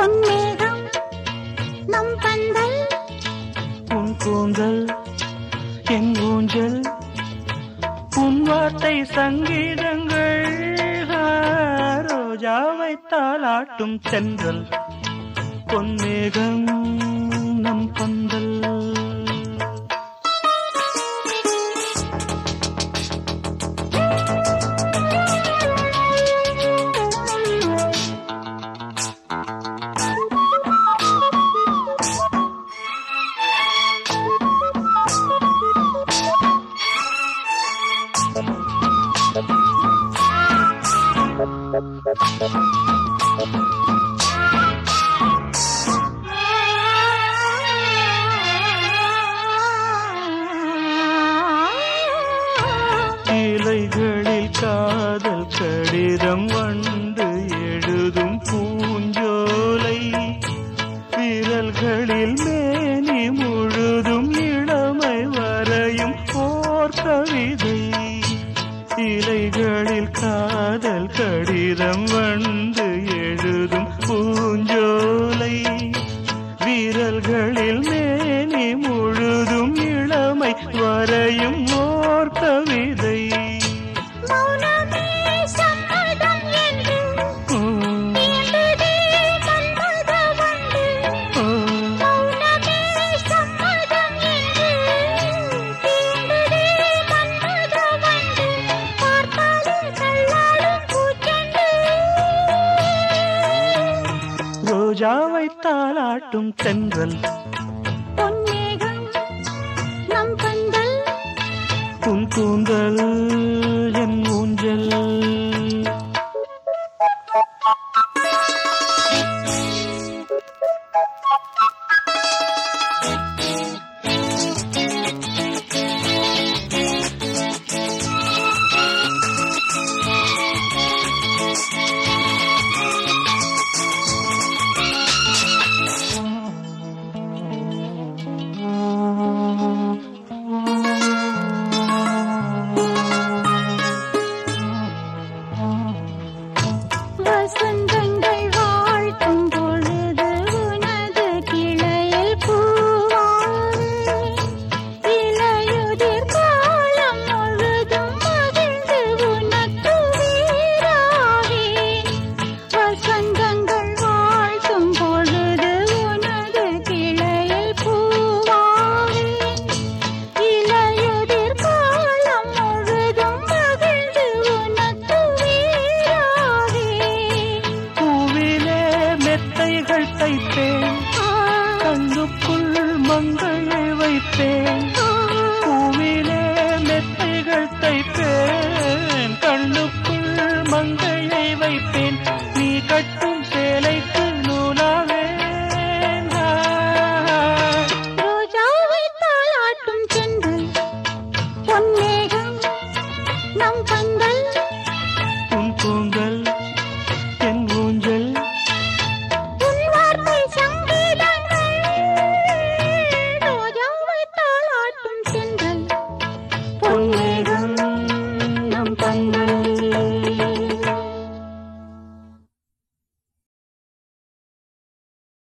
பொன்மேகம் நம் பந்தல். உன் கூந்தல் என் ஊஞ்சல் உன் வார்த்தை சங்கீதங்கள். ரோஜாவை ஆட்டும் சென்றல் பொன்மேகம் இலைகளில் காதல் கடிதம் வண்ண வந்து எழுதும் பூஞ்சோ. ரோஜாவை தாளாட்டும் தென்றல். பொன்னேகம் நம் பந்தல். புன் வைப்பேன் கண்ணுக்குள் மங்கள் வைப்பேன்